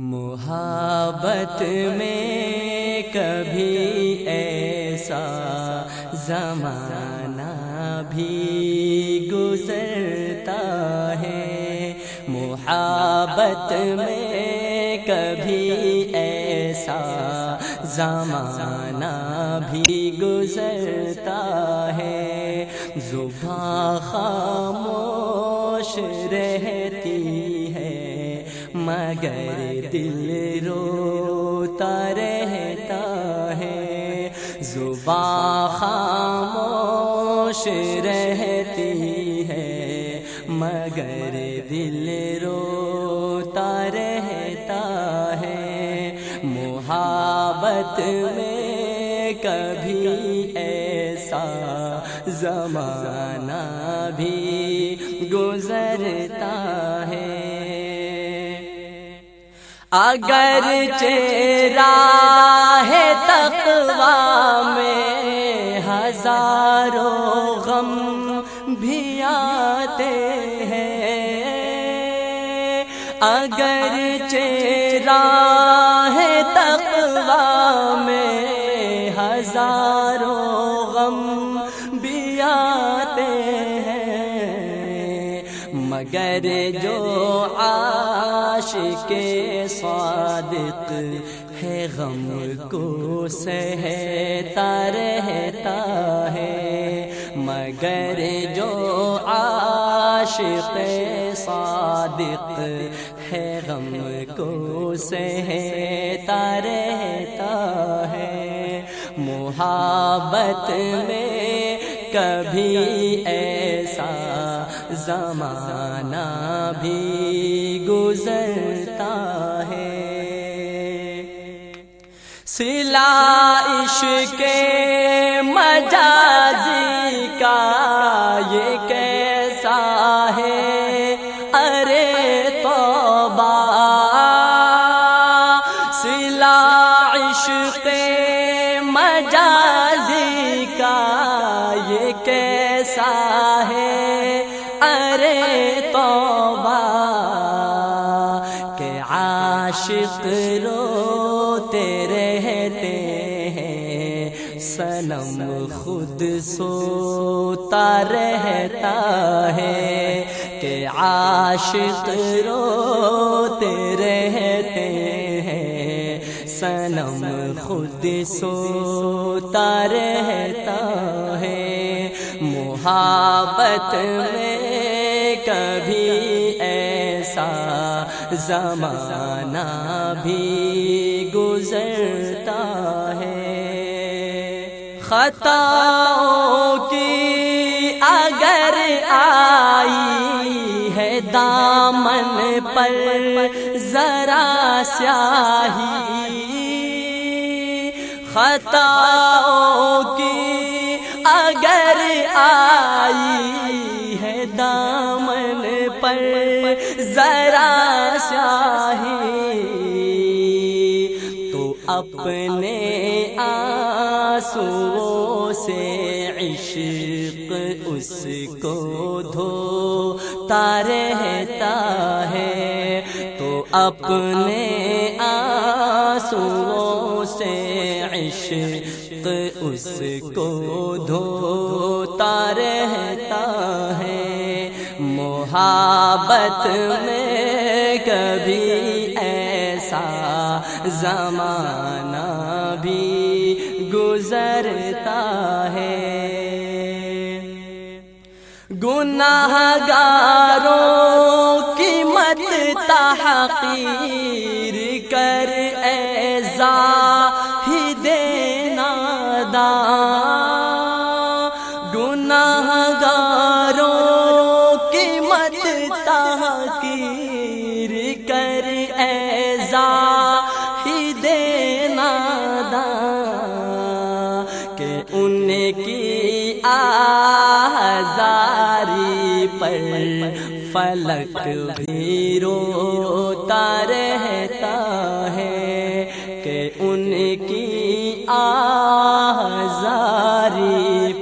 محبت میں کبھی ایسا زمانہ بھی گزرتا ہے۔ محبت میں کبھی ایسا زمانہ بھی گزرتا ہے۔ زباں خاموش رہتی ہے، مگر دل روتا رہتا ہے، زباں خاموش رہتی ہے، مگر دل روتا رہتا ہے۔ محبت میں کبھی ایسا زمانہ بھی گزرتا ہے۔ اگر چیرا ہے تقوا میں ہزاروں غم بھی آتے ہیں۔ اگر چیرا ہے تقوا میں ہزاروں غم بھی آتے مگر جو عاشق صادق ہے، غم کو سہتا رہتا ہے۔ مگر جو عاشق صادق ہے، غم کو سہتا رہتا ہے۔ محبت میں کبھی ایسا زمانہ بھی گزرتا ہے۔ سلا عشق مجازی کا یہ کیسا ہے؟ عاشق روتے رہتے ہیں سنم خود سوتا رہتا ہے کہ عاشق روتے رہتے ہیں سنم خود سوتا رہتا ہے۔ محبت میں زمانہ بھی گزرتا ہے۔ خطاؤں کی اگر آئی ہے دامن پر ذرا سیاہی۔ خطاؤں کی اگر آئی اپنے آنسو سے عشق اس کو دھوتا رہتا ہے تو اپنے آنسو سے عشق اس کو دھوتا رہتا ہے محبت میں کبھی زمانہ بھی گزرتا ہے۔ گناہ گاروں کی مت تحقیر کر ایزا آزاری پر فلک بھی روتا رہتا ہے کہ ان کی آزاری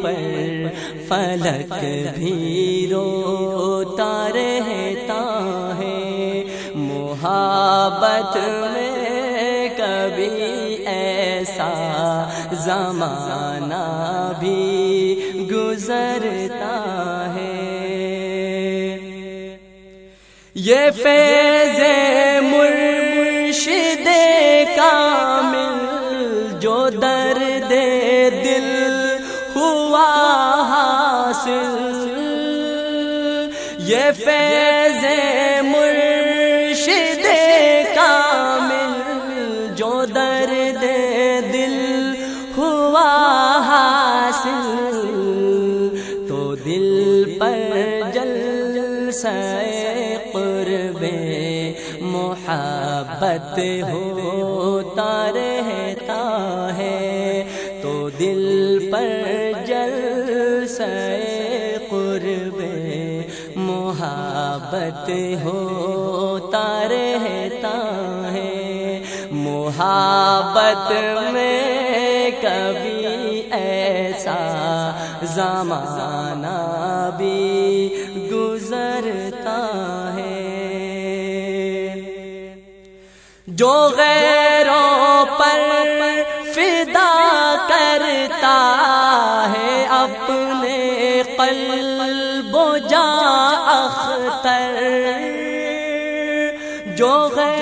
پر فلک بھی روتا رہتا ہے۔ محبت میں کبھی ایسا زمانہ بھی گزرتا ہے۔ یہ فیض مرشد کامل جو درد دل ہوا حاصل۔ یہ فیض مرشد قرب محبت ہوتا رہتا ہے تو دل پر جل سے قرب محبت ہوتا رہتا ہے محبت میں کبھی ایسا زمانہ بھی جو غیروں پر فدا کرتا ہے اپنے قلب و جا اختر۔ جو غیروں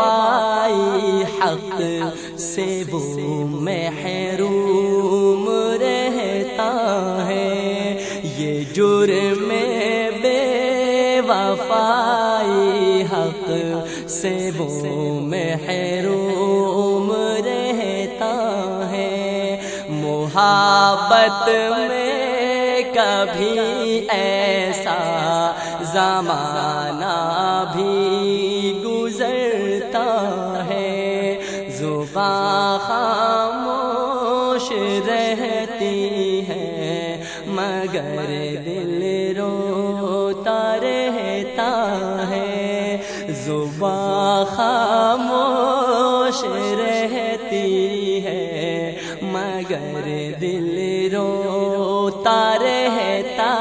وفائی حق سے وہ محروم رہتا ہے۔ یہ جرم بے وفائی حق سے وہ محروم رہتا ہے۔ محبت میں کبھی ایسا زمانہ بھی رہتی ہے، مگر دل روتا رہتا ہے۔ زباں خاموش رہتی ہے، مگر دل روتا رہتا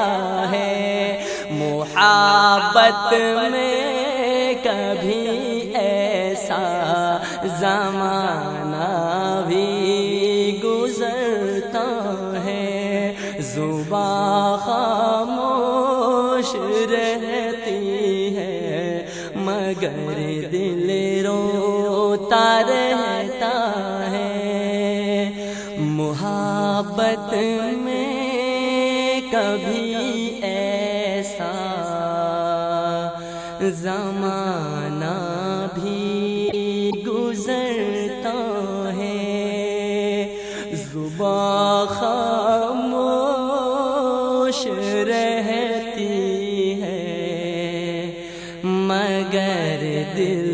ہے۔ محبت میں خاموش رہتی ہے مگر دل روتا رہتا ہے۔ محبت میں کبھی ایسا زمانہ مگر دل